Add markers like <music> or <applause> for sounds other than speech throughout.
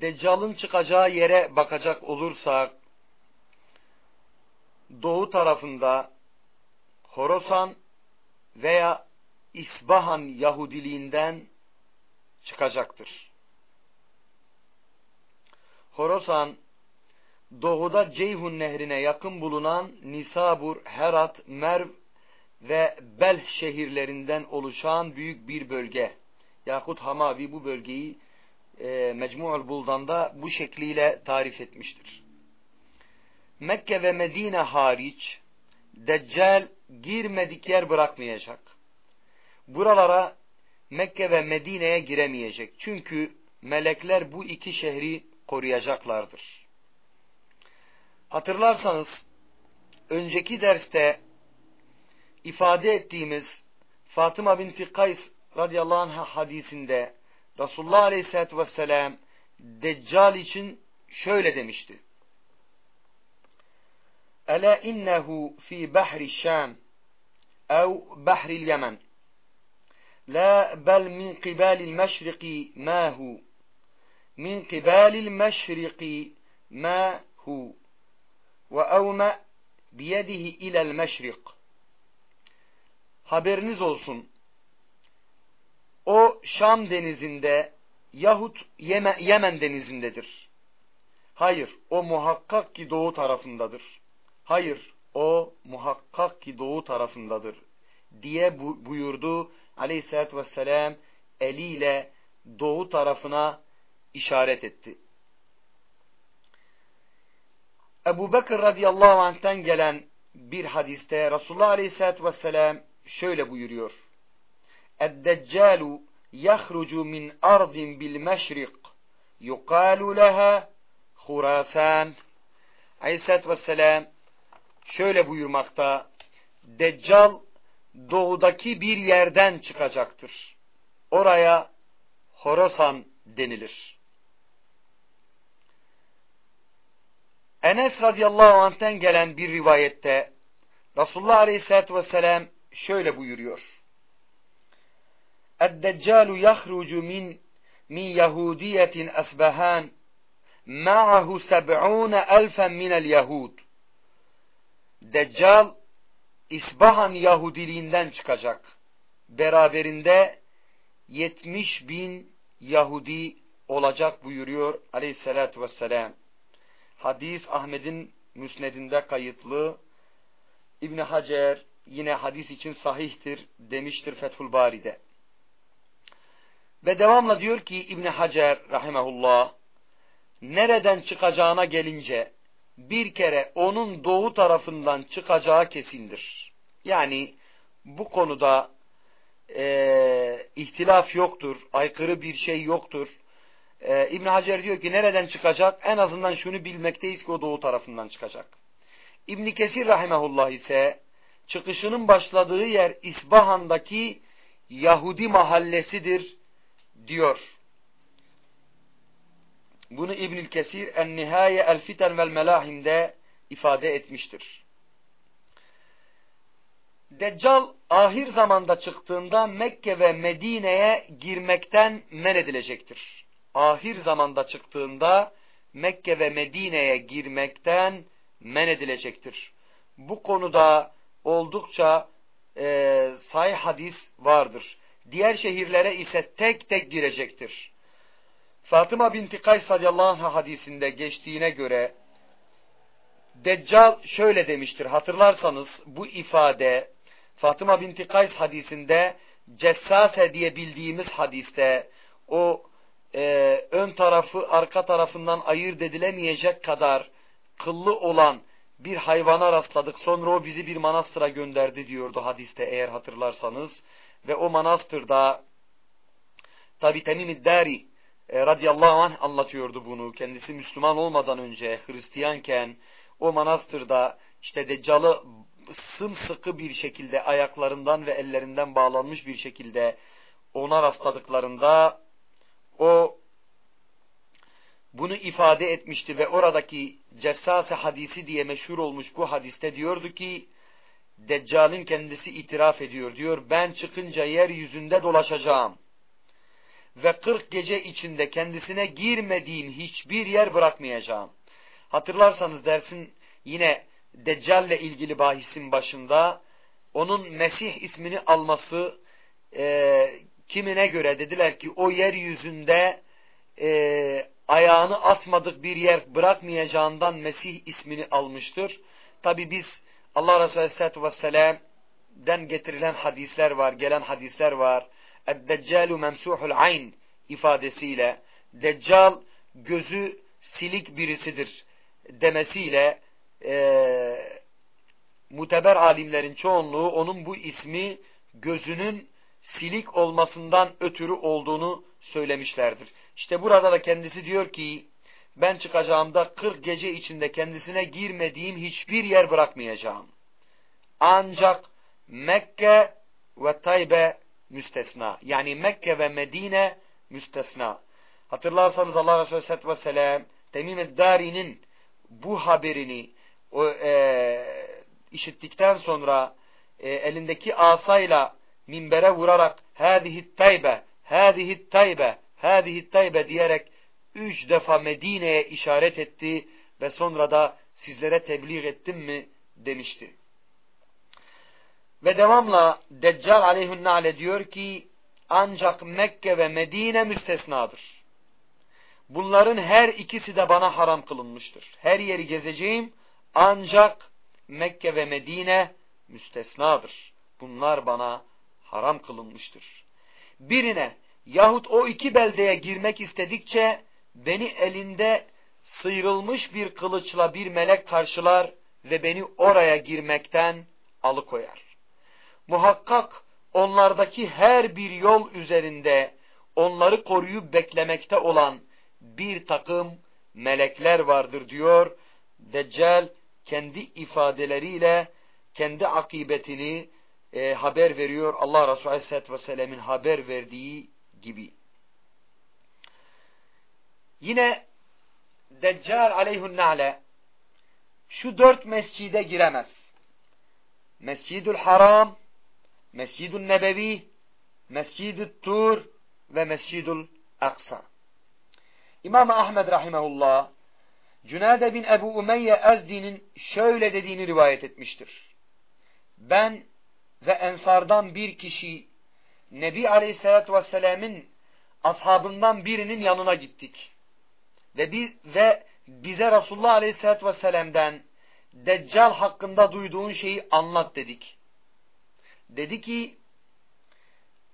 Deccal'ın çıkacağı yere bakacak olursak, doğu tarafında Horasan veya İsbahan Yahudiliğinden çıkacaktır. Horasan, doğuda Ceyhun nehrine yakın bulunan Nisabur, Herat, Merv ve Belh şehirlerinden oluşan büyük bir bölge. Yahut Hamavi bu bölgeyi e, Mecmu'ul Buldan'da bu şekliyle tarif etmiştir. Mekke ve Medine hariç Deccal girmedik yer bırakmayacak. Buralara Mekke ve Medine'ye giremeyecek. Çünkü melekler bu iki şehri koruyacaklardır. Hatırlarsanız önceki derste ifade ettiğimiz Fatıma binti Kays radıyallahu anh hadisinde Resulullah aleyhissalatü vesselam Deccal için şöyle demişti. Ela innehu fi bahri Şam ev bahri Yemen. La bel min qibalil meşriki ma hu. Min qibalil meşriki ma hu. Ve evme biyedihi ilel meşrik haberiniz olsun o Şam denizinde yahut Yemen, denizindedir. Hayır, o muhakkak ki doğu tarafındadır. Hayır, o muhakkak ki doğu tarafındadır. Diye buyurdu aleyhissalatü vesselam eliyle doğu tarafına işaret etti. Ebu Bekir radıyallahu anh'ten gelen bir hadiste Resulullah aleyhissalatü vesselam şöyle buyuruyor. الدجال يخرج من أرض بالمشرق يقال لها Khurasan Aleyhisselatü Vesselam şöyle buyurmakta Deccal doğudaki bir yerden çıkacaktır. Oraya Horasan denilir. Enes radıyallahu anh'ten gelen bir rivayette Resulullah aleyhissalatü vesselam şöyle buyuruyor. الدجال يخرج من من يهودية أسبهان معه سبعون ألفا من اليهود Deccal İsbahan Yahudiliğinden çıkacak. Beraberinde 70 bin Yahudi olacak buyuruyor aleyhissalatü vesselam. Hadis Ahmet'in müsnedinde kayıtlı. İbni Hacer yine hadis için sahihtir demiştir Fethul Bari'de. Ve devamla diyor ki İbni Hacer rahimahullah nereden çıkacağına gelince bir kere onun doğu tarafından çıkacağı kesindir. Yani bu konuda e, ihtilaf yoktur, aykırı bir şey yoktur. E, İbn Hacer diyor ki nereden çıkacak? En azından şunu bilmekteyiz ki o doğu tarafından çıkacak. İbn Kesir rahimahullah ise çıkışının başladığı yer İsbahan'daki Yahudi mahallesidir diyor. Bunu İbnül Kesir En-Nihaye El-Fiten vel Melahim'de ifade etmiştir. Deccal ahir zamanda çıktığında Mekke ve Medine'ye girmekten men edilecektir. Ahir zamanda çıktığında Mekke ve Medine'ye girmekten men edilecektir. Bu konuda oldukça e, sahih hadis vardır. Diğer şehirlere ise tek tek girecektir. Fatıma binti Kays radıyallahu anh hadisinde geçtiğine göre Deccal şöyle demiştir. Hatırlarsanız bu ifade Fatıma binti Kays hadisinde Cessase diye bildiğimiz hadiste o e, ön tarafı arka tarafından ayırt edilemeyecek kadar kıllı olan bir hayvana rastladık. Sonra o bizi bir manastıra gönderdi diyordu hadiste eğer hatırlarsanız. Ve o manastırda tabi Temim-i Dari e, radıyallahu anh anlatıyordu bunu. Kendisi Müslüman olmadan önce Hristiyanken o manastırda işte Deccal'ı sımsıkı bir şekilde ayaklarından ve ellerinden bağlanmış bir şekilde ona rastladıklarında o bunu ifade etmişti ve oradaki Cessase hadisi diye meşhur olmuş bu hadiste diyordu ki Deccal'in kendisi itiraf ediyor. Diyor ben çıkınca yeryüzünde dolaşacağım. ve 40 gece içinde kendisine girmediğim hiçbir yer bırakmayacağım. Hatırlarsanız dersin yine Deccal ile ilgili bahisin başında onun Mesih ismini alması e, kimine göre dediler ki o yeryüzünde e, ayağını atmadık bir yer bırakmayacağından Mesih ismini almıştır. Tabi biz Allah Resulü Aleyhisselatü Vesselam'den getirilen hadisler var, gelen hadisler var. Eddeccalu memsuhul ayn ifadesiyle Deccal gözü silik birisidir demesiyle e, muteber alimlerin çoğunluğu onun bu ismi gözünün silik olmasından ötürü olduğunu söylemişlerdir. İşte burada da kendisi diyor ki ben çıkacağımda 40 gece içinde kendisine girmediğim hiçbir yer bırakmayacağım. Ancak Mekke ve Taybe müstesna. Yani Mekke ve Medine müstesna. Hatırlarsanız Allah Resulü Aleyhisselatü Vesselam Temim Dari'nin bu haberini o, e, işittikten sonra e, elindeki asayla minbere vurarak hâzihi taybe, hâzihi taybe, hâzihi taybe diyerek üç defa Medine'ye işaret etti ve sonra da sizlere tebliğ ettim mi demişti. Ve devamla Deccal aleyhünnale diyor ki ancak Mekke ve Medine müstesnadır. Bunların her ikisi de bana haram kılınmıştır. Her yeri gezeceğim ancak Mekke ve Medine müstesnadır. Bunlar bana haram kılınmıştır. Birine yahut o iki beldeye girmek istedikçe beni elinde sıyrılmış bir kılıçla bir melek karşılar ve beni oraya girmekten alıkoyar. Muhakkak onlardaki her bir yol üzerinde onları koruyup beklemekte olan bir takım melekler vardır diyor. Deccal kendi ifadeleriyle kendi akıbetini e, haber veriyor Allah Resulü Aleyhisselatü Vesselam'ın haber verdiği gibi. Yine Deccal aleyhünnale şu dört mescide giremez. Mescidül Haram, Mescidül Nebevi, Mescidül Tur ve Mescidül Aksa. İmam Ahmed rahimehullah Cünade bin Ebu Umeyye Ezdi'nin şöyle dediğini rivayet etmiştir. Ben ve ensardan bir kişi Nebi Aleyhisselatü Vesselam'ın ashabından birinin yanına gittik Ve, biz, ve bize Resulullah Aleyhisselatü Vesselam'dan Deccal hakkında duyduğun şeyi anlat dedik. Dedi ki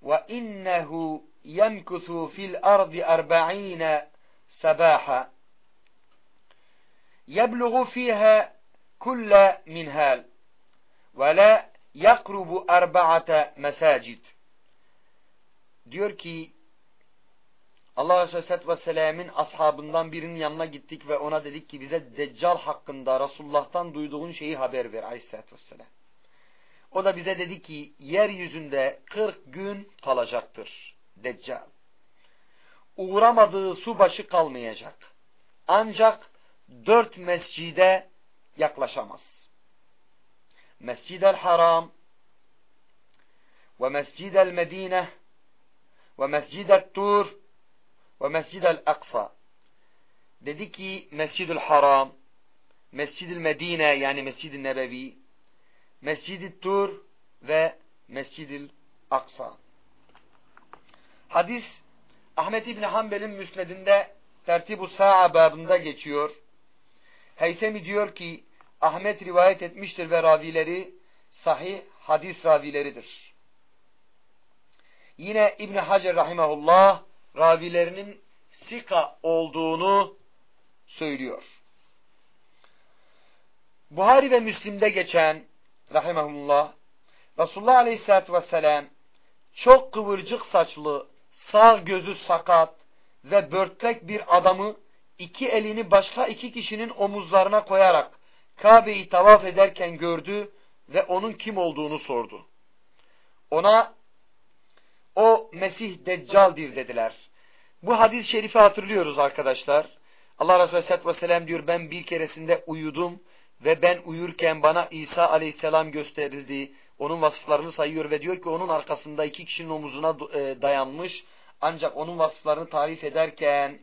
ve innehu yemkusu fil ardi arba'ine sabaha يبلغ فيها كل منهال ولا يقرب أربعة مساجد diyor ki Allah Resulü Aleyhisselatü Vesselam'ın ashabından birinin yanına gittik ve ona dedik ki bize Deccal hakkında Resulullah'tan duyduğun şeyi haber ver Aleyhisselatü Vesselam. O da bize dedi ki yeryüzünde 40 gün kalacaktır Deccal. Uğramadığı su başı kalmayacak. Ancak dört mescide yaklaşamaz. Mescid-el Haram ve Mescid-el Medine ve Mescid-el Tur ve Mescid-el Aksa. Dedi ki Mescid-el Haram, Mescid-el Medine yani Mescid-i Nebevi, Mescid-i Tur ve Mescid-i Aksa. Hadis Ahmet İbni Hanbel'in müsnedinde tertib-u sa'a babında geçiyor. Heysemi diyor ki Ahmet rivayet etmiştir ve ravileri sahih hadis ravileridir. Yine İbn Hacer rahimehullah ravilerinin sika olduğunu söylüyor. Buhari ve Müslim'de geçen rahimehullah Resulullah Aleyhisselatü Vesselam çok kıvırcık saçlı, sağ gözü sakat ve börtlek bir adamı iki elini başka iki kişinin omuzlarına koyarak Kabe'yi tavaf ederken gördü ve onun kim olduğunu sordu. Ona o Mesih Deccal'dir dediler. Bu hadis-i şerifi hatırlıyoruz arkadaşlar. Allah Resulü Aleyhisselatü Vesselam diyor ben bir keresinde uyudum ve ben uyurken bana İsa Aleyhisselam gösterildi. Onun vasıflarını sayıyor ve diyor ki onun arkasında iki kişinin omuzuna e, dayanmış Ancak onun vasıflarını tarif ederken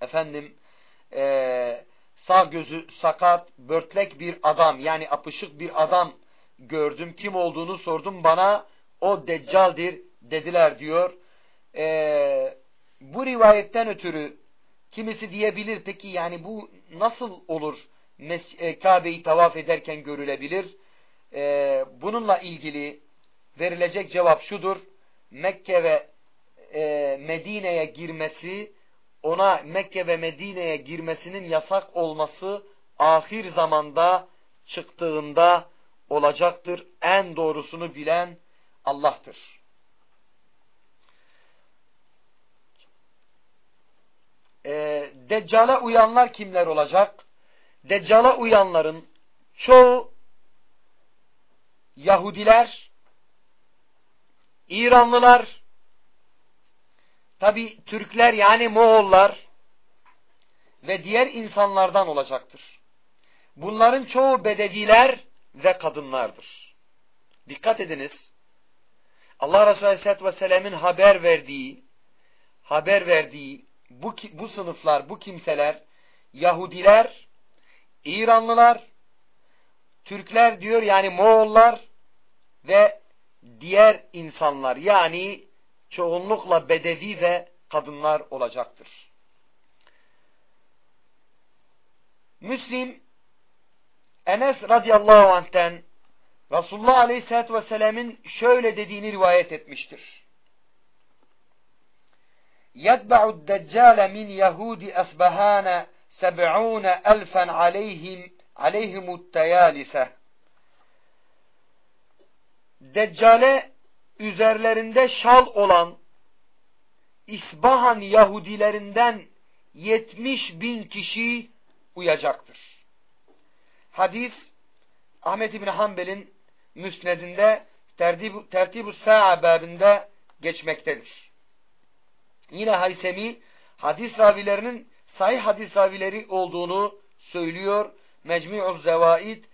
efendim e, sağ gözü sakat, börtlek bir adam yani apışık bir adam gördüm. Kim olduğunu sordum bana o deccaldir dediler diyor. E, bu rivayetten ötürü kimisi diyebilir peki yani bu nasıl olur e, Kabe'yi tavaf ederken görülebilir? E, bununla ilgili verilecek cevap şudur. Mekke ve e, Medine'ye girmesi ona Mekke ve Medine'ye girmesinin yasak olması ahir zamanda çıktığında olacaktır. En doğrusunu bilen Allah'tır. Ee, Deccal'a uyanlar kimler olacak? Deccal'a uyanların çoğu Yahudiler, İranlılar, Tabi Türkler yani Moğollar ve diğer insanlardan olacaktır. Bunların çoğu bedeviler ve kadınlardır. Dikkat ediniz. Allah Resulü Aleyhisselatü Vesselam'ın haber verdiği, haber verdiği bu, bu sınıflar, bu kimseler Yahudiler, İranlılar, Türkler diyor yani Moğollar ve diğer insanlar yani çoğunlukla bedevi ve kadınlar olacaktır. Müslim Enes radıyallahu anh'ten Resulullah aleyhissalatü vesselam'ın şöyle dediğini rivayet etmiştir yetba'u deccale min Yahudi esbehane seb'ûne elfen aleyhim aleyhimutteyalise Deccale üzerlerinde şal olan İsbahan Yahudilerinden 70 bin kişi uyacaktır. Hadis Ahmet İbni Hanbel'in müsnedinde tertib-ü Sa'a babında geçmektedir. Yine Haysemi hadis ravilerinin sahih hadis ravileri olduğunu söylüyor. Mecmu'u Zevaid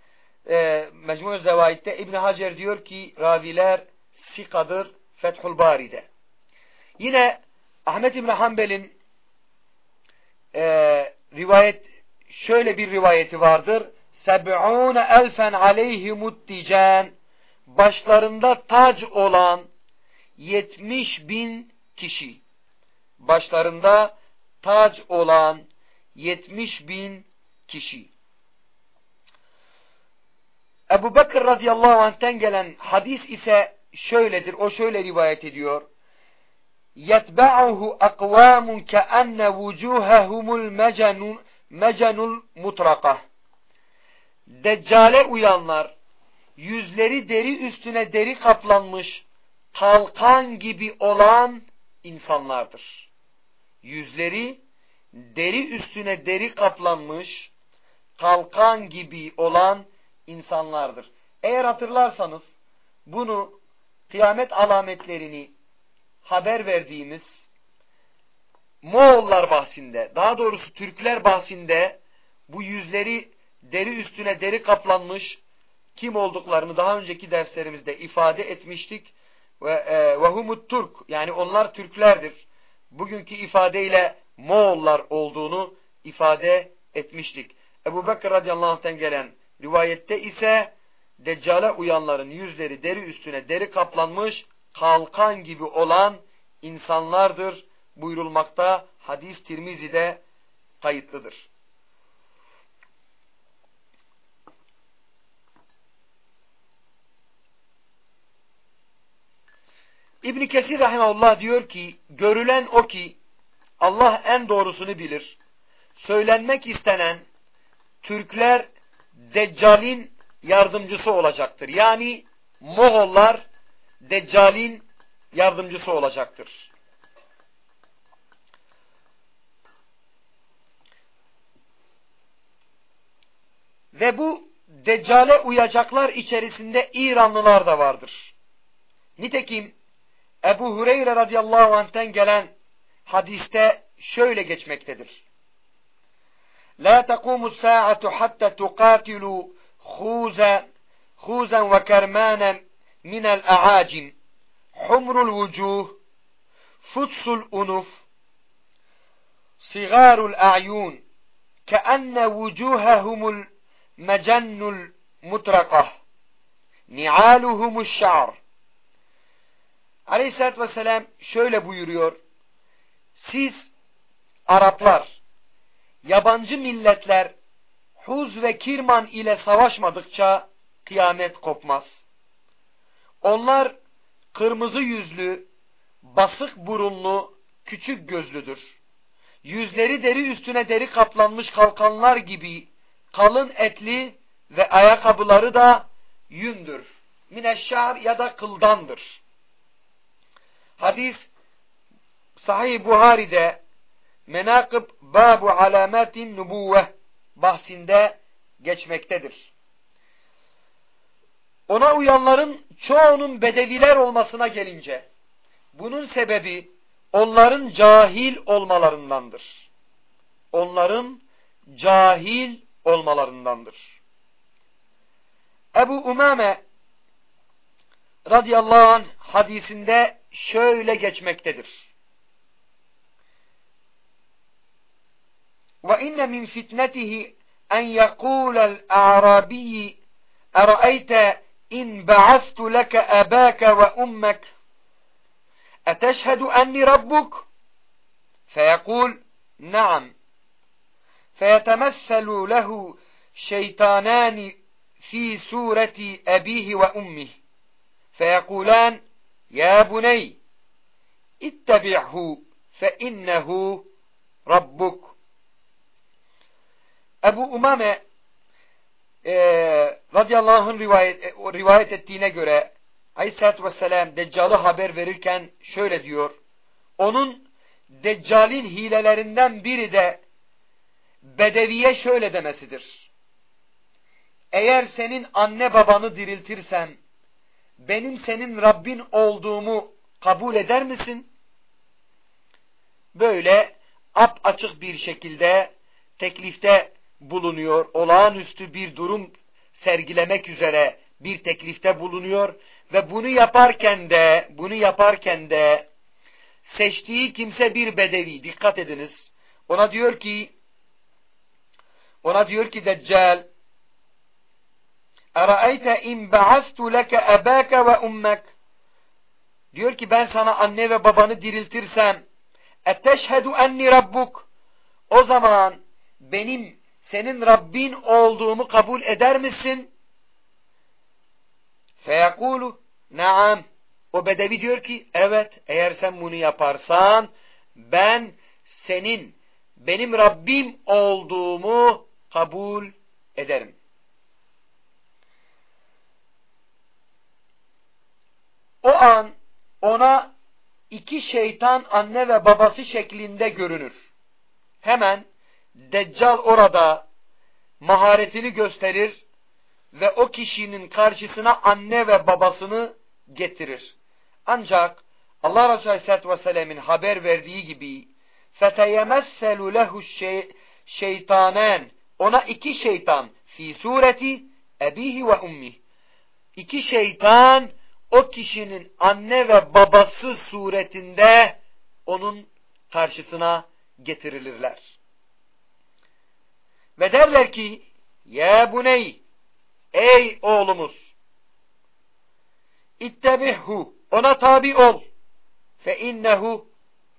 e, Mecmu'u Zevaid'de İbn Hacer diyor ki raviler sikadır Fethul Bari'de. Yine Ahmet İbni Hanbel'in e, rivayet şöyle bir rivayeti vardır. Seb'ûne elfen aleyhimut dicen başlarında tac olan 70 bin kişi Başlarında tac olan 70 bin kişi. Ebu Bekir radıyallahu anh'ten gelen hadis ise şöyledir. O şöyle rivayet ediyor. يَتْبَعُهُ أَقْوَامٌ كَأَنَّ وُجُوهَهُمُ الْمَجَنُ mecanul mutraka. Deccale uyanlar yüzleri deri üstüne deri kaplanmış kalkan gibi olan insanlardır. Yüzleri deri üstüne deri kaplanmış kalkan gibi olan insanlardır. Eğer hatırlarsanız bunu kıyamet alametlerini haber verdiğimiz Moğollar bahsinde, daha doğrusu Türkler bahsinde bu yüzleri deri üstüne deri kaplanmış kim olduklarını daha önceki derslerimizde ifade etmiştik. Ve e, vehumut Türk yani onlar Türklerdir. Bugünkü ifadeyle Moğollar olduğunu ifade etmiştik. Ebu Bekir radıyallahu anh'ten gelen rivayette ise Deccale uyanların yüzleri deri üstüne deri kaplanmış kalkan gibi olan insanlardır buyurulmakta hadis Tirmizi'de kayıtlıdır. İbn Kesir rahimehullah diyor ki görülen o ki Allah en doğrusunu bilir. Söylenmek istenen Türkler Deccal'in yardımcısı olacaktır. Yani Moğollar Deccal'in yardımcısı olacaktır. Ve bu Deccale uyacaklar içerisinde İranlılar da vardır. Nitekim Ebu Hureyre radıyallahu anh'ten gelen hadiste şöyle geçmektedir. La taqumu sa'atu hatta tuqatilu خوزا خوزا وكرمانا من الأعاجم حمر الوجوه futsul unuf sigarul a'yun keenne vucuhehumul mecennul mutrakah ni'aluhumuş şa'ar Aleyhisselatü Vesselam şöyle buyuruyor. Siz Araplar, yabancı milletler Huz ve Kirman ile savaşmadıkça kıyamet kopmaz. Onlar kırmızı yüzlü, basık burunlu, küçük gözlüdür. Yüzleri deri üstüne deri kaplanmış kalkanlar gibi kalın etli ve ayakkabıları da yündür. Mineşşar ya da kıldandır. Hadis Sahih Buhari'de Menakıb Babu Alametin Nubuvve bahsinde geçmektedir. Ona uyanların çoğunun bedeviler olmasına gelince bunun sebebi onların cahil olmalarındandır. Onların cahil olmalarındandır. Ebu Umame radıyallahu anh hadisinde şöyle geçmektedir. وإن من فتنته أن يقول الأعرابي أرأيت إن بعثت لك أباك وأمك أتشهد أني ربك فيقول نعم فيتمثل له شيطانان في سورة أبيه وأمه فيقولان Ya buney ittebi'hu fe innehu rabbuk Ebu Umame e, radıyallahu anh rivayet, e, rivayet ettiğine göre Aleyhisselatü Vesselam Deccal'ı haber verirken şöyle diyor. Onun Deccal'in hilelerinden biri de Bedevi'ye şöyle demesidir. Eğer senin anne babanı diriltirsem benim senin Rabbin olduğumu kabul eder misin? Böyle ap açık bir şekilde teklifte bulunuyor. Olağanüstü bir durum sergilemek üzere bir teklifte bulunuyor ve bunu yaparken de bunu yaparken de seçtiği kimse bir bedevi. Dikkat ediniz. Ona diyor ki ona diyor ki Deccal İn ba'astu leke ebâke ve ummek Diyor ki ben sana anne ve babanı diriltirsem eteşhedü enni rabbuk o zaman benim senin Rabbin olduğumu kabul eder misin? Feyekulu naam. O bedevi diyor ki evet eğer sen bunu yaparsan ben senin benim Rabbim olduğumu kabul ederim. O an ona iki şeytan anne ve babası şeklinde görünür. Hemen Deccal orada maharetini gösterir ve o kişinin karşısına anne ve babasını getirir. Ancak Allah Resulü Aleyhisselatü Vesselam'ın haber verdiği gibi فَتَيَمَسَّلُ لَهُ şeytanen ona iki şeytan fi sureti ebihi ve ummi iki şeytan o kişinin anne ve babası suretinde onun karşısına getirilirler. Ve derler ki ya buney ey oğlumuz ittebihhu ona tabi ol fe innehu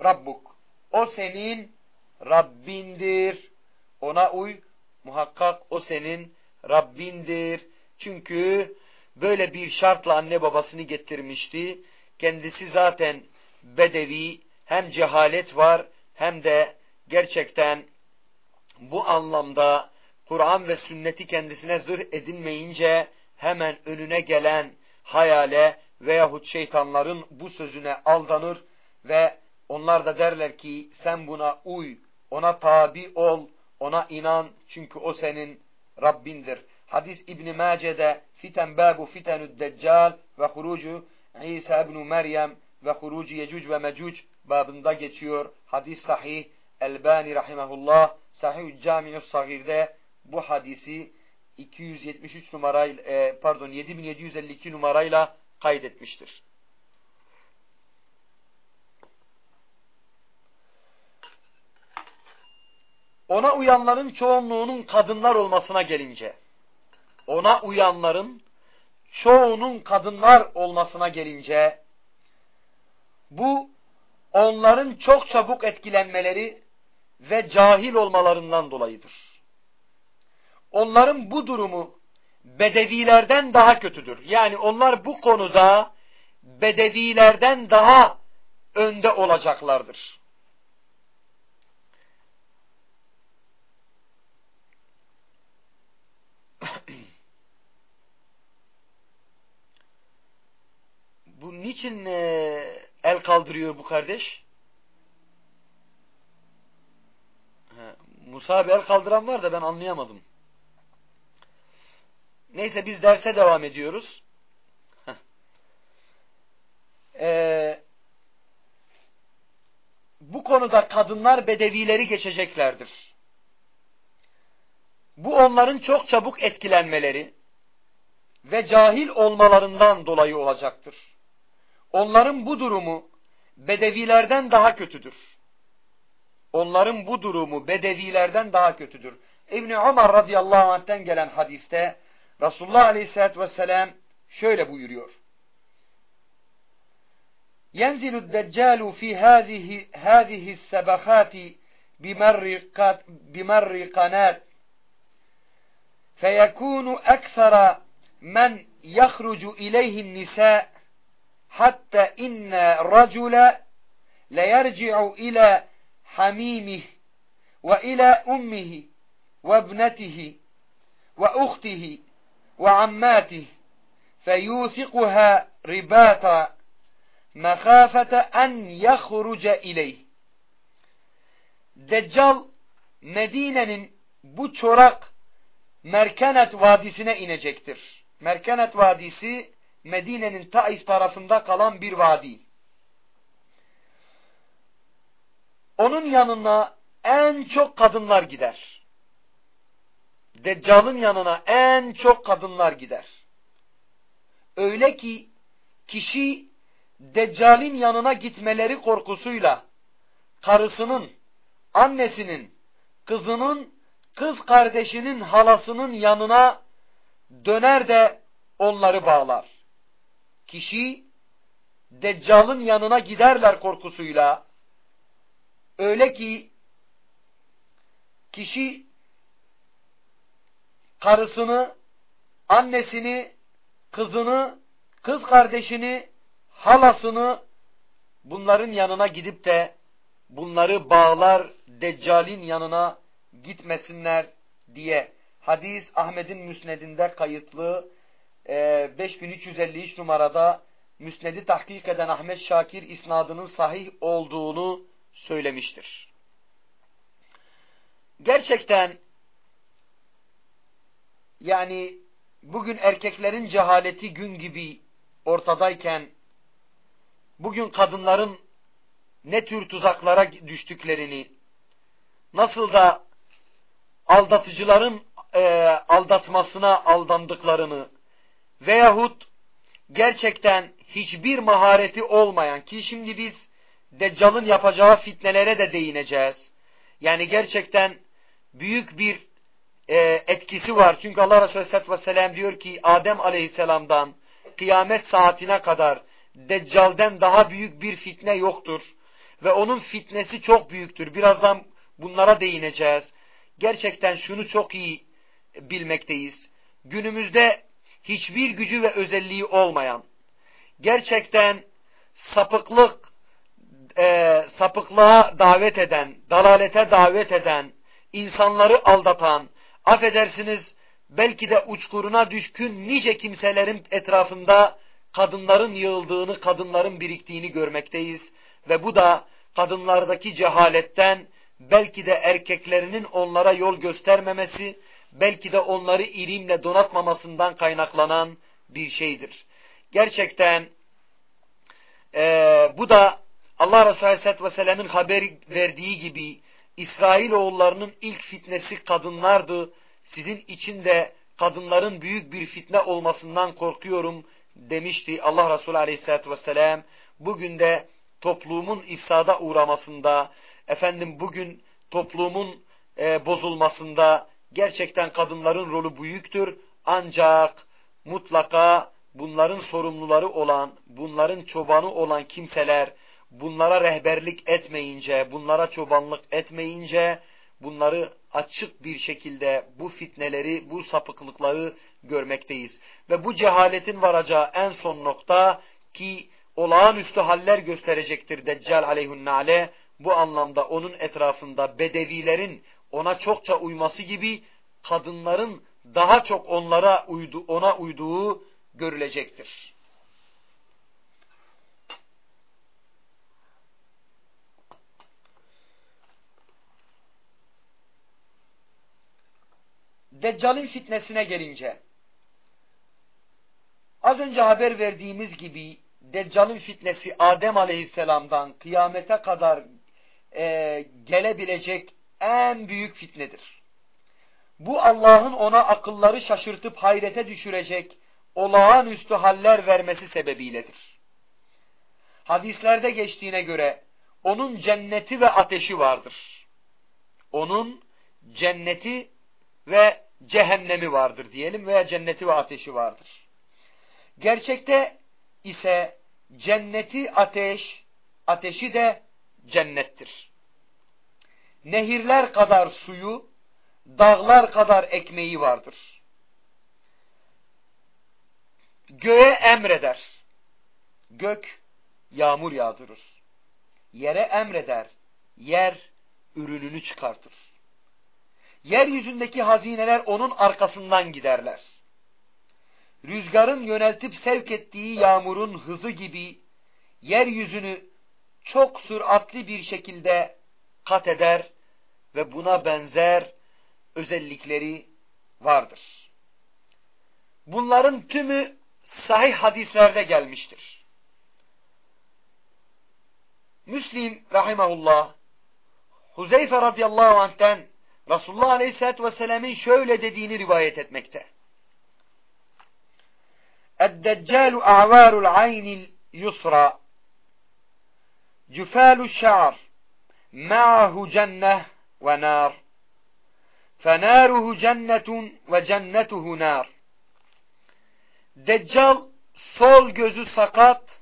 rabbuk. O senin Rabbindir. Ona uy muhakkak o senin Rabbindir. Çünkü böyle bir şartla anne babasını getirmişti kendisi zaten bedevi hem cehalet var hem de gerçekten bu anlamda Kur'an ve sünneti kendisine zırh edinmeyince hemen önüne gelen hayale veyahut şeytanların bu sözüne aldanır ve onlar da derler ki sen buna uy, ona tabi ol, ona inan çünkü o senin Rabbindir. Hadis İbn Mace'de fiten babu fitenü deccal ve hurucu İsa ibn Meryem ve hurucu Yecüc ve Mecüc babında geçiyor. Hadis sahih Elbani rahimahullah Sahih-ül Cami'ü Sagir'de bu hadisi 273 numarayla e, pardon 7752 numarayla kaydetmiştir. Ona uyanların çoğunluğunun kadınlar olmasına gelince ona uyanların çoğunun kadınlar olmasına gelince, bu onların çok çabuk etkilenmeleri ve cahil olmalarından dolayıdır. Onların bu durumu bedevilerden daha kötüdür. Yani onlar bu konuda bedevilerden daha önde olacaklardır. <clears throat> bu niçin e, el kaldırıyor bu kardeş? Ha, Musa abi el kaldıran var da ben anlayamadım. Neyse biz derse devam ediyoruz. Ee, bu konuda kadınlar bedevileri geçeceklerdir. Bu onların çok çabuk etkilenmeleri ve cahil olmalarından dolayı olacaktır. Onların bu durumu bedevilerden daha kötüdür. Onların bu durumu bedevilerden daha kötüdür. İbni Ömer radıyallahu anh'ten gelen hadiste Resulullah aleyhissalatü vesselam şöyle buyuruyor. ينزل الدجال في هذه هذه السبخات بمر بمر قناة فيكون أكثر من يخرج إليه النساء حتى إن الرجل ليرجع إلى حميمه وإلى أمه وابنته وأخته وعماته فيوثقها رباطا مخافة أن يخرج إليه Deccal Medine'nin bu çorak Merkenet Vadisi'ne inecektir. Merkenet Vadisi Medine'nin Taif tarafında kalan bir vadi. Onun yanına en çok kadınlar gider. Deccal'ın yanına en çok kadınlar gider. Öyle ki kişi Deccal'in yanına gitmeleri korkusuyla karısının, annesinin, kızının, kız kardeşinin, halasının yanına döner de onları bağlar. Kişi Deccal'ın yanına giderler korkusuyla. Öyle ki kişi karısını, annesini, kızını, kız kardeşini, halasını bunların yanına gidip de bunları bağlar Deccal'in yanına gitmesinler diye hadis Ahmet'in müsnedinde kayıtlı e, 5353 numarada müsnedi tahkik eden Ahmet Şakir isnadının sahih olduğunu söylemiştir. Gerçekten yani bugün erkeklerin cehaleti gün gibi ortadayken bugün kadınların ne tür tuzaklara düştüklerini, nasıl da aldatıcıların e, aldatmasına aldandıklarını veyahut gerçekten hiçbir mahareti olmayan ki şimdi biz Deccal'ın yapacağı fitnelere de değineceğiz. Yani gerçekten büyük bir e, etkisi var. Çünkü Allah Resulü Aleyhisselatü Vesselam diyor ki Adem Aleyhisselam'dan kıyamet saatine kadar Deccal'den daha büyük bir fitne yoktur. Ve onun fitnesi çok büyüktür. Birazdan bunlara değineceğiz. Gerçekten şunu çok iyi bilmekteyiz. Günümüzde hiçbir gücü ve özelliği olmayan, gerçekten sapıklık, e, sapıklığa davet eden, dalalete davet eden, insanları aldatan, affedersiniz belki de uçkuruna düşkün nice kimselerin etrafında kadınların yığıldığını, kadınların biriktiğini görmekteyiz. Ve bu da kadınlardaki cehaletten, belki de erkeklerinin onlara yol göstermemesi, belki de onları ilimle donatmamasından kaynaklanan bir şeydir. Gerçekten e, bu da Allah Resulü Aleyhisselatü Vesselam'ın haber verdiği gibi İsrailoğullarının ilk fitnesi kadınlardı. Sizin için de kadınların büyük bir fitne olmasından korkuyorum demişti Allah Resulü Aleyhisselatü Vesselam. Bugün de toplumun ifsada uğramasında, efendim bugün toplumun e, bozulmasında gerçekten kadınların rolü büyüktür. Ancak mutlaka bunların sorumluları olan, bunların çobanı olan kimseler bunlara rehberlik etmeyince, bunlara çobanlık etmeyince bunları açık bir şekilde bu fitneleri, bu sapıklıkları görmekteyiz. Ve bu cehaletin varacağı en son nokta ki olağanüstü haller gösterecektir Deccal aleyhünnale bu anlamda onun etrafında bedevilerin ona çokça uyması gibi kadınların daha çok onlara uydu, ona uyduğu görülecektir. Deccal'in fitnesine gelince az önce haber verdiğimiz gibi Deccal'in fitnesi Adem Aleyhisselam'dan kıyamete kadar e, gelebilecek en büyük fitnedir. Bu Allah'ın ona akılları şaşırtıp hayrete düşürecek olağanüstü haller vermesi sebebiyledir. Hadislerde geçtiğine göre onun cenneti ve ateşi vardır. Onun cenneti ve cehennemi vardır diyelim veya cenneti ve ateşi vardır. Gerçekte ise cenneti ateş, ateşi de cennettir. Nehirler kadar suyu, dağlar kadar ekmeği vardır. Göğe emreder. Gök yağmur yağdırır. Yere emreder. Yer ürününü çıkartır. Yeryüzündeki hazineler onun arkasından giderler. Rüzgarın yöneltip sevk ettiği yağmurun hızı gibi yeryüzünü çok süratli bir şekilde kat eder ve buna benzer özellikleri vardır. Bunların tümü sahih hadislerde gelmiştir. Müslim rahimahullah Huzeyfe radıyallahu anh'ten Resulullah aleyhissalatü vesselam'ın şöyle dediğini rivayet etmekte. Eddeccalu a'varul aynil yusra cüfalu şa'ar ma'ahu cenneh ve nar. Fenaruhu cennetun ve cennetuhu nar. Deccal sol gözü sakat,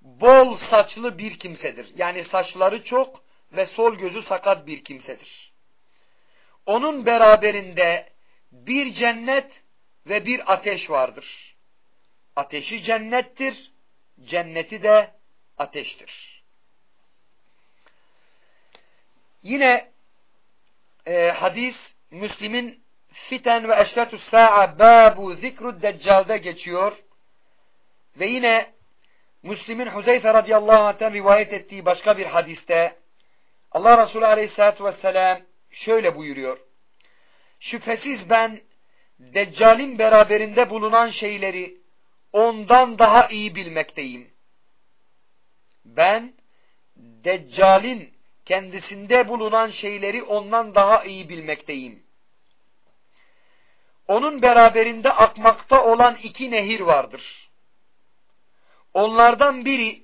bol saçlı bir kimsedir. Yani saçları çok ve sol gözü sakat bir kimsedir. Onun beraberinde bir cennet ve bir ateş vardır. Ateşi cennettir, cenneti de ateştir. Yine e, hadis Müslim'in Fiten ve Eşretü Sa'a Babu Zikru Deccal'da geçiyor. Ve yine Müslim'in Huzeyfe radıyallahu anh'ten rivayet ettiği başka bir hadiste Allah Resulü aleyhissalatü vesselam şöyle buyuruyor. Şüphesiz ben Deccal'in beraberinde bulunan şeyleri ondan daha iyi bilmekteyim. Ben Deccal'in kendisinde bulunan şeyleri ondan daha iyi bilmekteyim. Onun beraberinde akmakta olan iki nehir vardır. Onlardan biri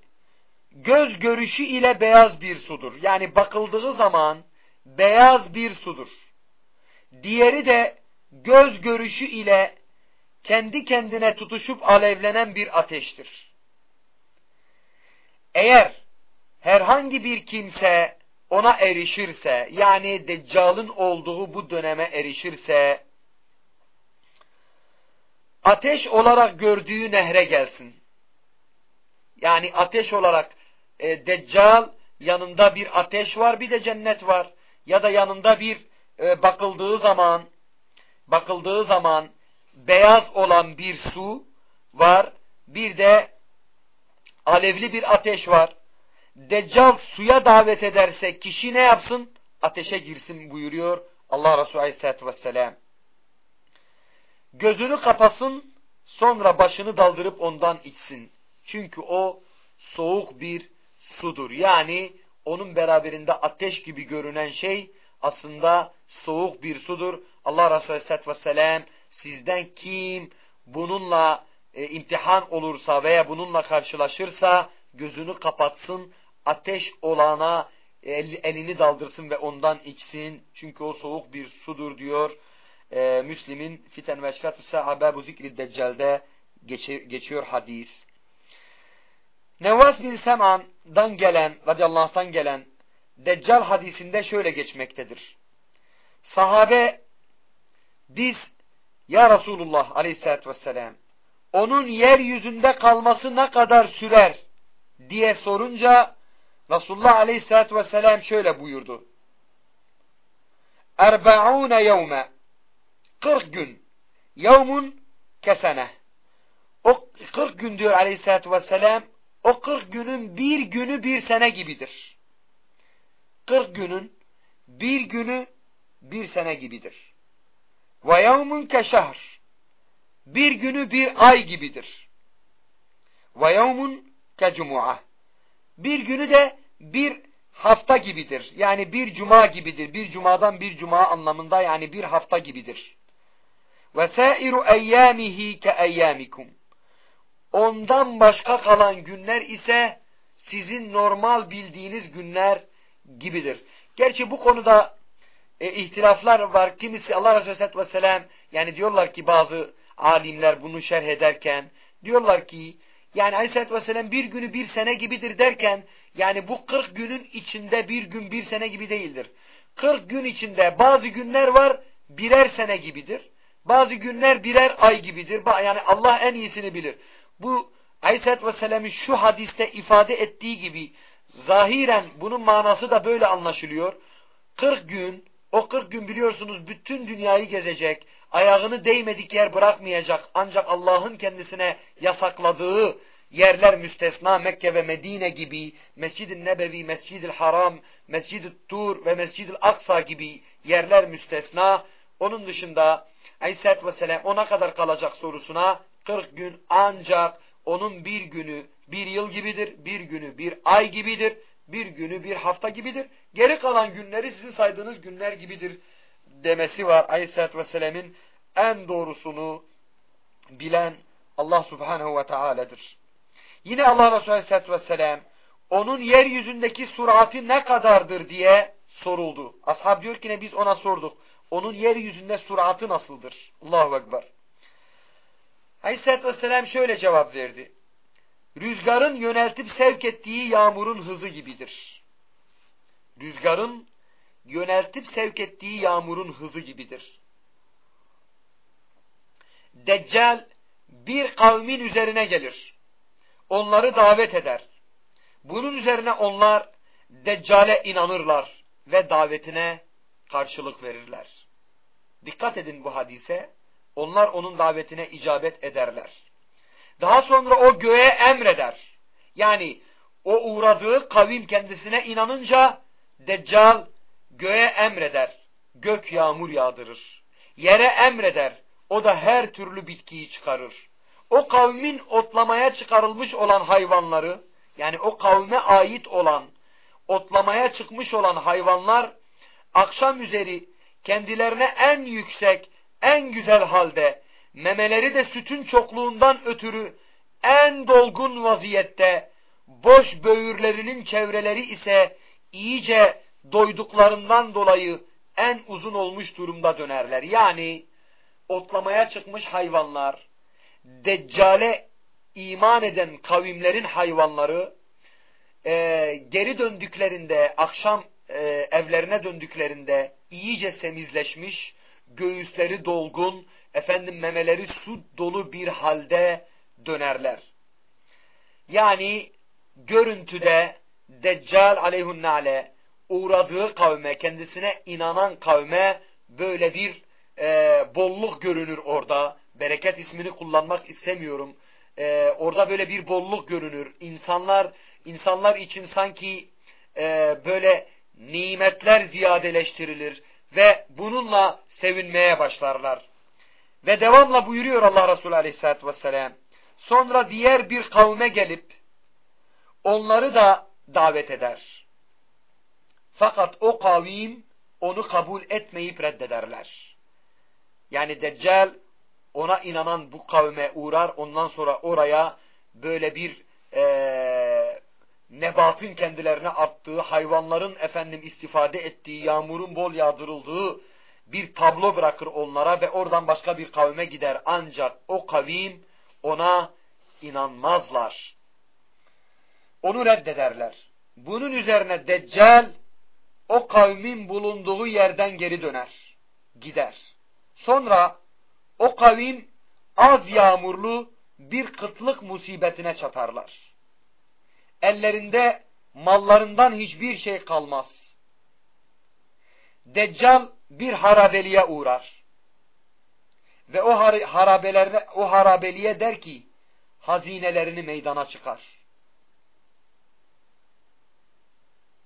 göz görüşü ile beyaz bir sudur. Yani bakıldığı zaman beyaz bir sudur. Diğeri de göz görüşü ile kendi kendine tutuşup alevlenen bir ateştir. Eğer herhangi bir kimse ona erişirse, yani Deccal'ın olduğu bu döneme erişirse, ateş olarak gördüğü nehre gelsin. Yani ateş olarak e, Deccal yanında bir ateş var, bir de cennet var. Ya da yanında bir e, bakıldığı zaman bakıldığı zaman beyaz olan bir su var, bir de alevli bir ateş var. Deccal suya davet ederse kişi ne yapsın? Ateşe girsin buyuruyor Allah Resulü Aleyhisselatü Vesselam. Gözünü kapasın, sonra başını daldırıp ondan içsin. Çünkü o soğuk bir sudur. Yani onun beraberinde ateş gibi görünen şey aslında soğuk bir sudur. Allah Resulü Aleyhisselatü Vesselam sizden kim bununla e, imtihan olursa veya bununla karşılaşırsa gözünü kapatsın, ateş olana el, elini daldırsın ve ondan içsin. Çünkü o soğuk bir sudur diyor. Ee, Müslim'in Fiten ve Eşrat-ı Sahabe bu zikri Deccal'de geçiyor hadis. Nevas bin Sem'an'dan gelen, radıyallahu anh'tan gelen Deccal hadisinde şöyle geçmektedir. Sahabe biz ya Resulullah aleyhissalatü vesselam onun yeryüzünde kalması ne kadar sürer diye sorunca Resulullah aleyhissalatü vesselam şöyle buyurdu. Erbe'une yevme 40 gün yevmun kesene o 40 gün diyor aleyhissalatü vesselam o 40 günün bir günü bir sene gibidir. 40 günün bir günü bir sene gibidir. Ve yevmun keşehr bir günü bir ay gibidir. Ve yevmun kecumu'a bir günü de bir hafta gibidir. Yani bir cuma gibidir. Bir cumadan bir cuma anlamında yani bir hafta gibidir. Ve sairu eyyamihi ke eyyamikum. Ondan başka kalan günler ise sizin normal bildiğiniz günler gibidir. Gerçi bu konuda e, ihtilaflar var. Kimisi Allah Resulü Aleyhisselatü Vesselam yani diyorlar ki bazı alimler bunu şerh ederken diyorlar ki yani Aleyhisselatü Vesselam bir günü bir sene gibidir derken yani bu 40 günün içinde bir gün bir sene gibi değildir. 40 gün içinde bazı günler var birer sene gibidir. Bazı günler birer ay gibidir. Yani Allah en iyisini bilir. Bu Aleyhisselatü Vesselam'ın şu hadiste ifade ettiği gibi zahiren bunun manası da böyle anlaşılıyor. 40 gün, o 40 gün biliyorsunuz bütün dünyayı gezecek, ayağını değmedik yer bırakmayacak ancak Allah'ın kendisine yasakladığı yerler müstesna Mekke ve Medine gibi, Mescid-i Nebevi, Mescid-i Haram, Mescid-i Tur ve Mescid-i Aksa gibi yerler müstesna. Onun dışında Aleyhisselatü Vesselam ona kadar kalacak sorusuna 40 gün ancak onun bir günü bir yıl gibidir, bir günü bir ay gibidir, bir günü bir hafta gibidir. Geri kalan günleri sizin saydığınız günler gibidir demesi var. Aleyhisselatü Vesselam'ın en doğrusunu bilen Allah Subhanahu ve Teala'dır. Yine Allah Resulü Aleyhisselatü Vesselam onun yeryüzündeki surati ne kadardır diye soruldu. Ashab diyor ki ne biz ona sorduk. Onun yeryüzünde suratı nasıldır? Allahu Ekber. Aleyhisselatü Vesselam şöyle cevap verdi. Rüzgarın yöneltip sevk ettiği yağmurun hızı gibidir. Rüzgarın yöneltip sevk ettiği yağmurun hızı gibidir. Deccal bir kavmin üzerine gelir. Onları davet eder. Bunun üzerine onlar Deccale inanırlar ve davetine karşılık verirler. Dikkat edin bu hadise. Onlar onun davetine icabet ederler. Daha sonra o göğe emreder. Yani o uğradığı kavim kendisine inanınca Deccal göğe emreder. Gök yağmur yağdırır. Yere emreder. O da her türlü bitkiyi çıkarır. O kavmin otlamaya çıkarılmış olan hayvanları, yani o kavme ait olan, otlamaya çıkmış olan hayvanlar, akşam üzeri kendilerine en yüksek, en güzel halde, memeleri de sütün çokluğundan ötürü en dolgun vaziyette, boş böğürlerinin çevreleri ise iyice doyduklarından dolayı en uzun olmuş durumda dönerler. Yani otlamaya çıkmış hayvanlar, Deccale iman eden kavimlerin hayvanları e, geri döndüklerinde, akşam e, evlerine döndüklerinde iyice semizleşmiş, göğüsleri dolgun, efendim memeleri su dolu bir halde dönerler. Yani görüntüde Deccal aleyhunnale uğradığı kavme, kendisine inanan kavme böyle bir e, bolluk görünür orada. Bereket ismini kullanmak istemiyorum. E, orada böyle bir bolluk görünür. İnsanlar insanlar için sanki e, böyle nimetler ziyadeleştirilir ve bununla sevinmeye başlarlar. Ve devamla buyuruyor Allah Resulü Aleyhisselatü Vesselam. Sonra diğer bir kavme gelip onları da davet eder. Fakat o kavim onu kabul etmeyip reddederler. Yani Deccal ona inanan bu kavme uğrar ondan sonra oraya böyle bir e, nebatın kendilerine arttığı, hayvanların efendim istifade ettiği, yağmurun bol yağdırıldığı bir tablo bırakır onlara ve oradan başka bir kavme gider. Ancak o kavim ona inanmazlar. Onu reddederler. Bunun üzerine Deccal o kavmin bulunduğu yerden geri döner. Gider. Sonra o kavim az yağmurlu bir kıtlık musibetine çatarlar. Ellerinde mallarından hiçbir şey kalmaz. Deccal bir harabeliğe uğrar. Ve o harabelerine, o harabeliğe der ki hazinelerini meydana çıkar.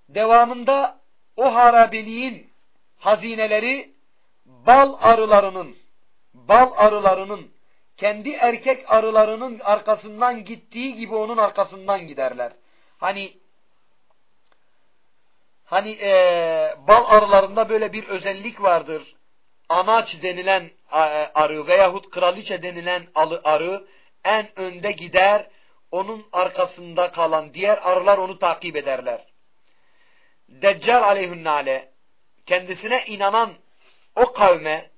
Devamında o harabeliğin hazineleri bal arılarının bal arılarının kendi erkek arılarının arkasından gittiği gibi onun arkasından giderler. Hani hani e, bal arılarında böyle bir özellik vardır. Anaç denilen e, arı veyahut kraliçe denilen arı en önde gider, onun arkasında kalan diğer arılar onu takip ederler. Deccal aleyhünnale kendisine inanan o kavme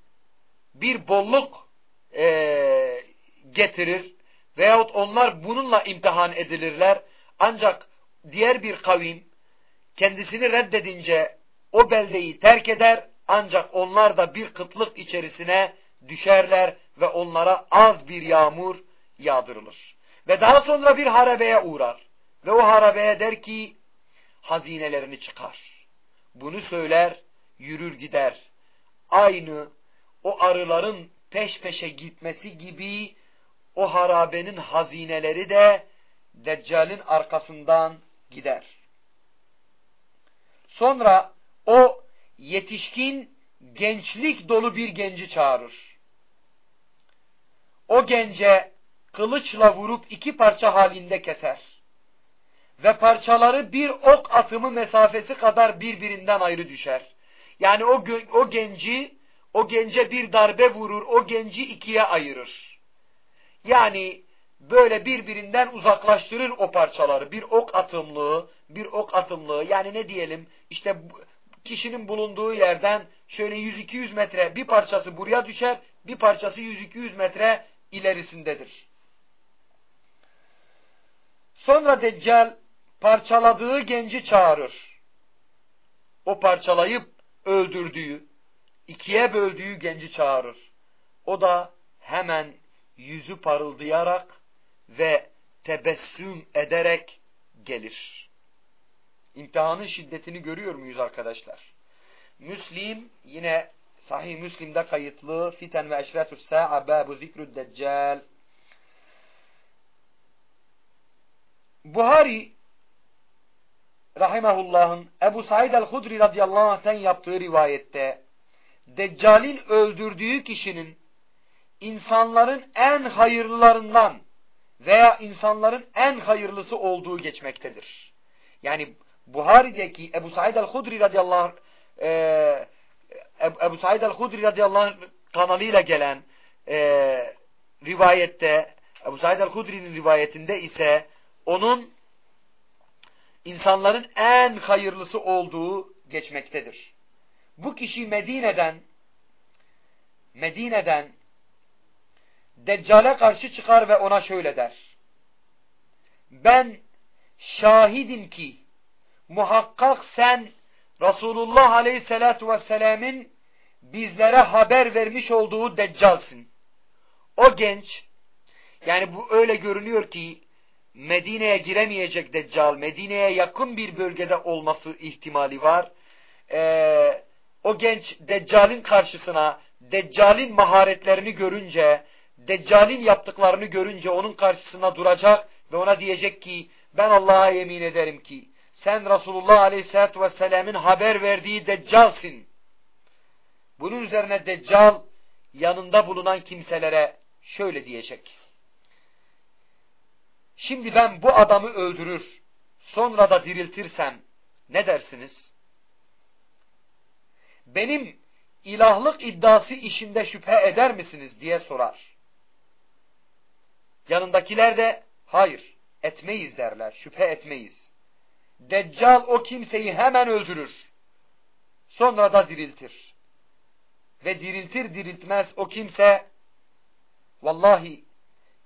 bir bolluk e, getirir veyahut onlar bununla imtihan edilirler. Ancak diğer bir kavim kendisini reddedince o beldeyi terk eder ancak onlar da bir kıtlık içerisine düşerler ve onlara az bir yağmur yağdırılır. Ve daha sonra bir harabeye uğrar. Ve o harabeye der ki hazinelerini çıkar. Bunu söyler, yürür gider. Aynı o arıların peş peşe gitmesi gibi o harabenin hazineleri de Deccal'in arkasından gider. Sonra o yetişkin gençlik dolu bir genci çağırır. O gence kılıçla vurup iki parça halinde keser. Ve parçaları bir ok atımı mesafesi kadar birbirinden ayrı düşer. Yani o, o genci o gence bir darbe vurur, o genci ikiye ayırır. Yani böyle birbirinden uzaklaştırır o parçaları. Bir ok atımlığı, bir ok atımlığı. Yani ne diyelim işte kişinin bulunduğu yerden şöyle 100-200 metre bir parçası buraya düşer, bir parçası 100-200 metre ilerisindedir. Sonra Deccal parçaladığı genci çağırır. O parçalayıp öldürdüğü, ikiye böldüğü genci çağırır. O da hemen yüzü parıldayarak ve tebessüm ederek gelir. İmtihanın şiddetini görüyor muyuz arkadaşlar? Müslim yine Sahih Müslim'de kayıtlı Fiten ve Eşretü's Sa'a Babu Zikrü Deccal Buhari rahimahullah'ın Ebu Said el-Hudri radıyallahu anh'ten yaptığı rivayette Deccal'in öldürdüğü kişinin insanların en hayırlılarından veya insanların en hayırlısı olduğu geçmektedir. Yani Buhari'deki Ebu Said el-Hudri radıyallahu anh, e, Ebu Said el-Hudri radıyallahu kanalıyla gelen e, rivayette Ebu Said el-Hudri'nin rivayetinde ise onun insanların en hayırlısı olduğu geçmektedir. Bu kişi Medine'den Medine'den Deccal'e karşı çıkar ve ona şöyle der. Ben şahidim ki muhakkak sen Resulullah Aleyhisselatü Vesselam'ın bizlere haber vermiş olduğu Deccal'sin. O genç yani bu öyle görünüyor ki Medine'ye giremeyecek Deccal, Medine'ye yakın bir bölgede olması ihtimali var. Ee, o genç Deccal'in karşısına, Deccal'in maharetlerini görünce, Deccal'in yaptıklarını görünce onun karşısına duracak ve ona diyecek ki, ben Allah'a yemin ederim ki, sen Resulullah Aleyhisselatü Vesselam'ın haber verdiği Deccal'sin. Bunun üzerine Deccal, yanında bulunan kimselere şöyle diyecek. Şimdi ben bu adamı öldürür, sonra da diriltirsem ne dersiniz? Benim ilahlık iddiası işinde şüphe eder misiniz diye sorar. Yanındakiler de hayır etmeyiz derler, şüphe etmeyiz. Deccal o kimseyi hemen öldürür. Sonra da diriltir. Ve diriltir diriltmez o kimse vallahi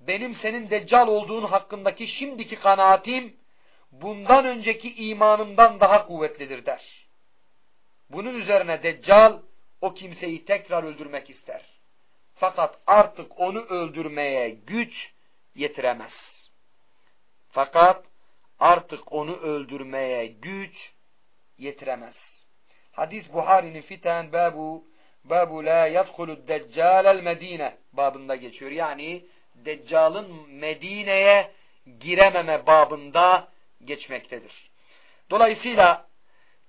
benim senin deccal olduğun hakkındaki şimdiki kanaatim bundan önceki imanımdan daha kuvvetlidir der. Bunun üzerine deccal o kimseyi tekrar öldürmek ister. Fakat artık onu öldürmeye güç yetiremez. Fakat artık onu öldürmeye güç yetiremez. Hadis Buhari'nin fiten babu babu la yadhulu deccalel medine babında geçiyor. Yani Deccal'ın Medine'ye girememe babında geçmektedir. Dolayısıyla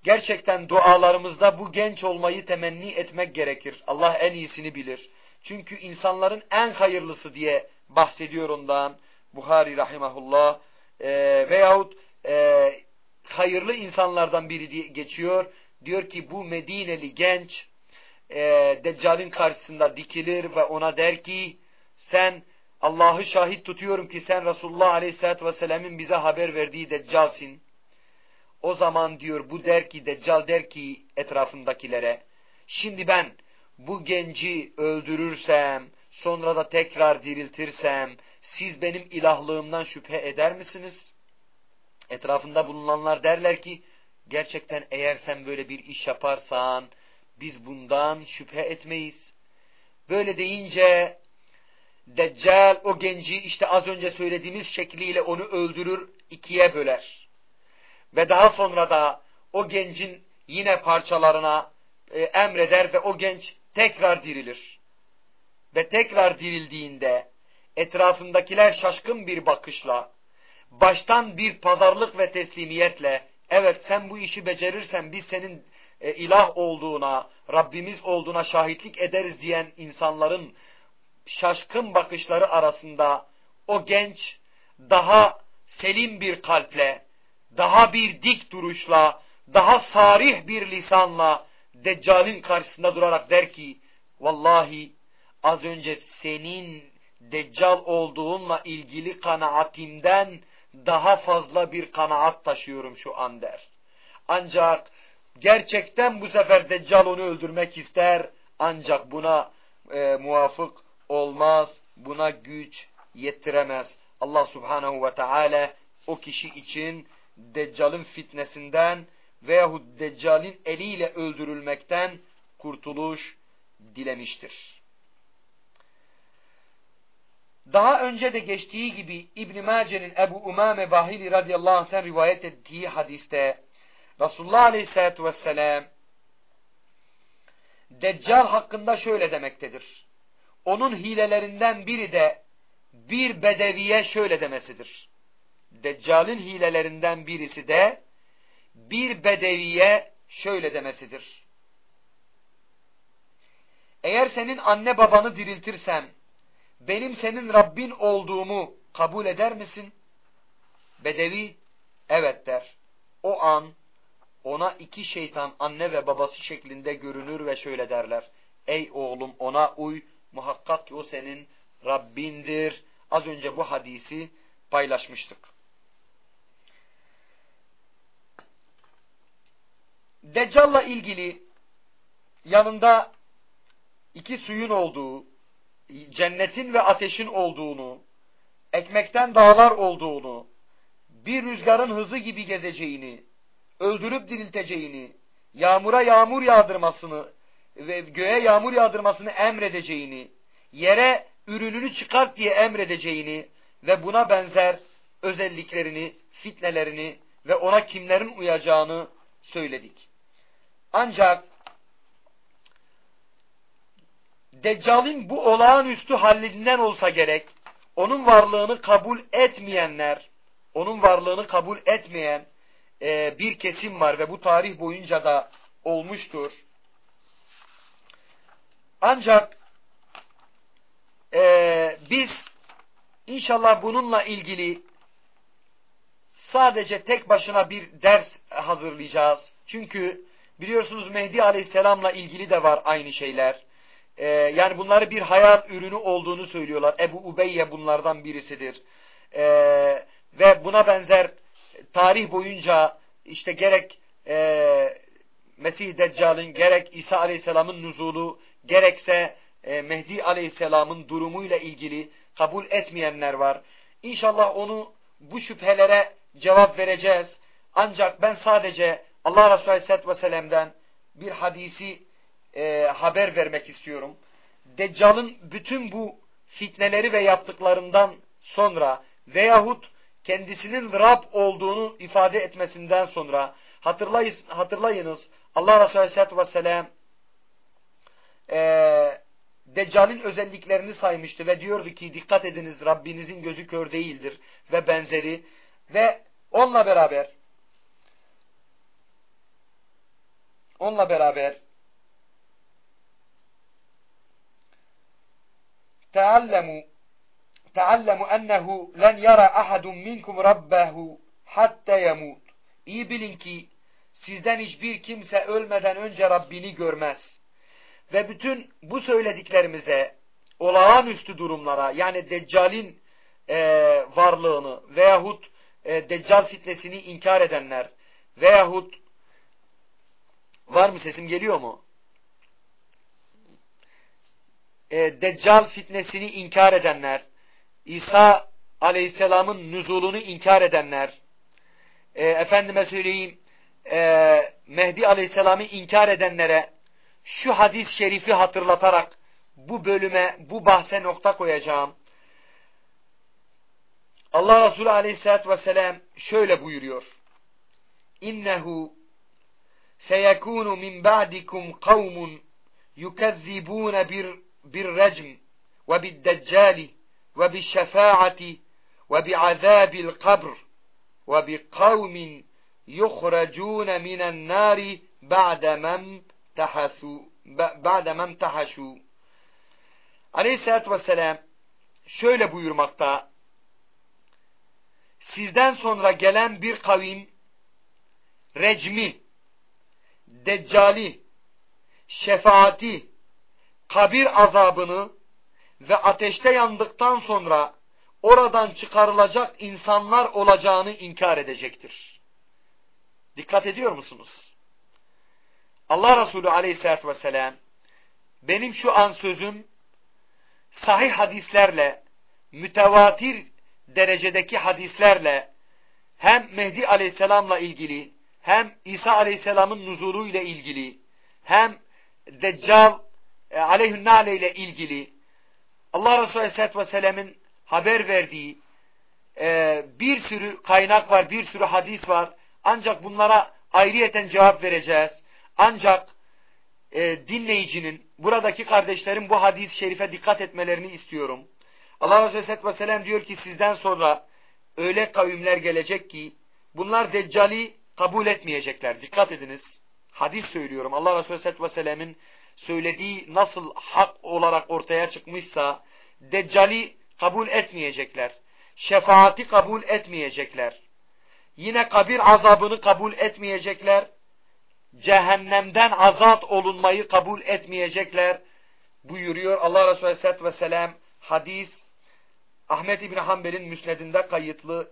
gerçekten dualarımızda bu genç olmayı temenni etmek gerekir. Allah en iyisini bilir. Çünkü insanların en hayırlısı diye bahsediyor ondan Buhari rahimahullah e, veyahut e, hayırlı insanlardan biri diye geçiyor. Diyor ki bu Medineli genç e, Deccal'in karşısında dikilir ve ona der ki sen Allah'ı şahit tutuyorum ki sen Resulullah Aleyhisselatü Vesselam'ın bize haber verdiği Deccal'sin. O zaman diyor bu der ki Deccal der ki etrafındakilere şimdi ben bu genci öldürürsem sonra da tekrar diriltirsem siz benim ilahlığımdan şüphe eder misiniz? Etrafında bulunanlar derler ki gerçekten eğer sen böyle bir iş yaparsan biz bundan şüphe etmeyiz. Böyle deyince Deccal o genci işte az önce söylediğimiz şekliyle onu öldürür, ikiye böler. Ve daha sonra da o gencin yine parçalarına e, emreder ve o genç tekrar dirilir. Ve tekrar dirildiğinde etrafındakiler şaşkın bir bakışla, baştan bir pazarlık ve teslimiyetle, evet sen bu işi becerirsen biz senin e, ilah olduğuna, Rabbimiz olduğuna şahitlik ederiz diyen insanların şaşkın bakışları arasında o genç daha selim bir kalple, daha bir dik duruşla, daha sarih bir lisanla Deccal'in karşısında durarak der ki, Vallahi az önce senin Deccal olduğunla ilgili kanaatimden daha fazla bir kanaat taşıyorum şu an der. Ancak gerçekten bu sefer Deccal onu öldürmek ister ancak buna e, muvafık olmaz, buna güç yetiremez. Allah subhanehu ve teala o kişi için Deccal'ın fitnesinden veyahut Deccal'in eliyle öldürülmekten kurtuluş dilemiştir. Daha önce de geçtiği gibi İbn Mace'nin Ebu Umame Bahili radıyallahu anh'ten rivayet ettiği hadiste Resulullah aleyhissalatu vesselam Deccal hakkında şöyle demektedir. Onun hilelerinden biri de bir bedeviye şöyle demesidir. Deccal'in hilelerinden birisi de bir bedeviye şöyle demesidir. Eğer senin anne babanı diriltirsem, benim senin Rabbin olduğumu kabul eder misin? Bedevi, evet der. O an ona iki şeytan anne ve babası şeklinde görünür ve şöyle derler. Ey oğlum ona uy, muhakkak ki o senin Rabbindir. Az önce bu hadisi paylaşmıştık. Deccal'la ilgili yanında iki suyun olduğu, cennetin ve ateşin olduğunu, ekmekten dağlar olduğunu, bir rüzgarın hızı gibi gezeceğini, öldürüp dirilteceğini, yağmura yağmur yağdırmasını ve göğe yağmur yağdırmasını emredeceğini, yere ürününü çıkart diye emredeceğini ve buna benzer özelliklerini, fitnelerini ve ona kimlerin uyacağını söyledik. Ancak Deccal'in bu olağanüstü hallinden olsa gerek, onun varlığını kabul etmeyenler, onun varlığını kabul etmeyen e, bir kesim var ve bu tarih boyunca da olmuştur. Ancak e, biz inşallah bununla ilgili sadece tek başına bir ders hazırlayacağız. Çünkü biliyorsunuz Mehdi Aleyhisselam'la ilgili de var aynı şeyler. Ee, yani bunları bir hayal ürünü olduğunu söylüyorlar. Ebu Ubeyye bunlardan birisidir. Ee, ve buna benzer tarih boyunca işte gerek e, Mesih Deccal'in gerek İsa Aleyhisselam'ın nuzulu gerekse e, Mehdi Aleyhisselam'ın durumuyla ilgili kabul etmeyenler var. İnşallah onu bu şüphelere cevap vereceğiz. Ancak ben sadece Allah Resulü Aleyhisselatü Vesselam'dan bir hadisi e, haber vermek istiyorum. Deccal'ın bütün bu fitneleri ve yaptıklarından sonra veyahut kendisinin Rab olduğunu ifade etmesinden sonra hatırlayınız Allah Resulü Aleyhisselatü Vesselam e, Deccal'in özelliklerini saymıştı ve diyordu ki dikkat ediniz Rabbinizin gözü kör değildir ve benzeri ve onunla beraber onunla beraber teallemu teallemu ennehu len yara ahadun minkum rabbehu hatta yemut. İyi bilin ki sizden hiçbir kimse ölmeden önce Rabbini görmez. Ve bütün bu söylediklerimize, olağanüstü durumlara, yani Deccal'in e, varlığını veyahut e, Deccal fitnesini inkar edenler veyahut var mı sesim geliyor mu? E, Deccal fitnesini inkar edenler, İsa aleyhisselamın nüzulunu inkar edenler, e, efendime söyleyeyim, e, Mehdi Aleyhisselam'ı inkar edenlere şu hadis-i şerifi hatırlatarak bu bölüme, bu bahse nokta koyacağım. Allah Resulü Aleyhisselatü Vesselam şöyle buyuruyor. İnnehu seyekunu min ba'dikum kavmun yukezzibune bir bir recm ve bid deccali ve bi şefaati ve bi azabil kabr ve bi kavmin yuhracun minen nari ba'de mem tahasu ba'de mem tahashu Aleyhisselatü Vesselam şöyle buyurmakta sizden sonra gelen bir kavim recmi, deccali, şefaati, kabir azabını ve ateşte yandıktan sonra oradan çıkarılacak insanlar olacağını inkar edecektir. Dikkat ediyor musunuz? Allah Resulü aleyhissalatü vesselam benim şu an sözüm sahih hadislerle mütevatir derecedeki hadislerle hem Mehdi aleyhisselamla ilgili hem İsa aleyhisselamın nuzulu ile ilgili hem Deccal e, aleyhünnale ile ilgili Allah Resulü aleyhisselatü vesselamın haber verdiği e, bir sürü kaynak var, bir sürü hadis var. Ancak bunlara ayrıyeten cevap vereceğiz. Ancak e, dinleyicinin, buradaki kardeşlerin bu hadis-i şerife dikkat etmelerini istiyorum. Allah Resulü Aleyhisselatü Vesselam diyor ki sizden sonra öyle kavimler gelecek ki bunlar Deccali kabul etmeyecekler. Dikkat ediniz. Hadis söylüyorum. Allah Resulü Aleyhisselatü Vesselam'ın söylediği nasıl hak olarak ortaya çıkmışsa Deccali kabul etmeyecekler. Şefaati kabul etmeyecekler. Yine kabir azabını kabul etmeyecekler. Cehennemden azat olunmayı kabul etmeyecekler. Buyuruyor Allah Resulü Aleyhisselatü Vesselam hadis Ahmet İbni Hanbel'in müsnedinde kayıtlı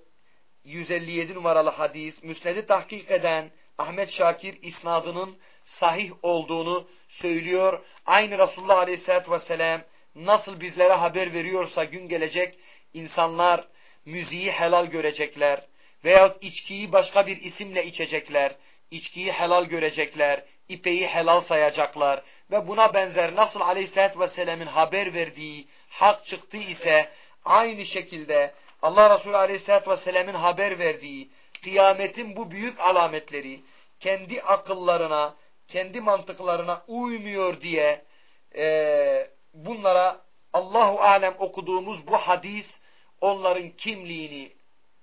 157 numaralı hadis, müsnedi tahkik eden Ahmet Şakir isnadının sahih olduğunu söylüyor. Aynı Resulullah Aleyhisselatü Vesselam nasıl bizlere haber veriyorsa gün gelecek insanlar müziği helal görecekler veyahut içkiyi başka bir isimle içecekler, içkiyi helal görecekler, ipeyi helal sayacaklar ve buna benzer nasıl Aleyhisselatü Vesselam'ın haber verdiği hak çıktı ise aynı şekilde Allah Resulü Aleyhisselatü Vesselam'ın haber verdiği kıyametin bu büyük alametleri kendi akıllarına, kendi mantıklarına uymuyor diye e, bunlara Allahu Alem okuduğumuz bu hadis onların kimliğini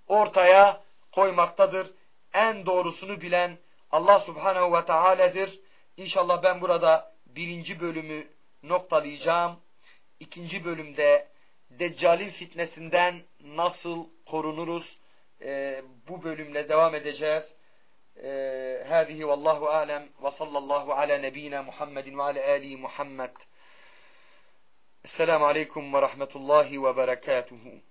ortaya koymaktadır. En doğrusunu bilen Allah Subhanahu ve Teala'dır. İnşallah ben burada birinci bölümü noktalayacağım. İkinci bölümde Deccal'in fitnesinden nasıl korunuruz? Ee, bu bölümle devam edeceğiz. هذه والله أعلم وصلى الله على نبينا محمد وعلى آله محمد السلام عليكم ورحمة الله وبركاته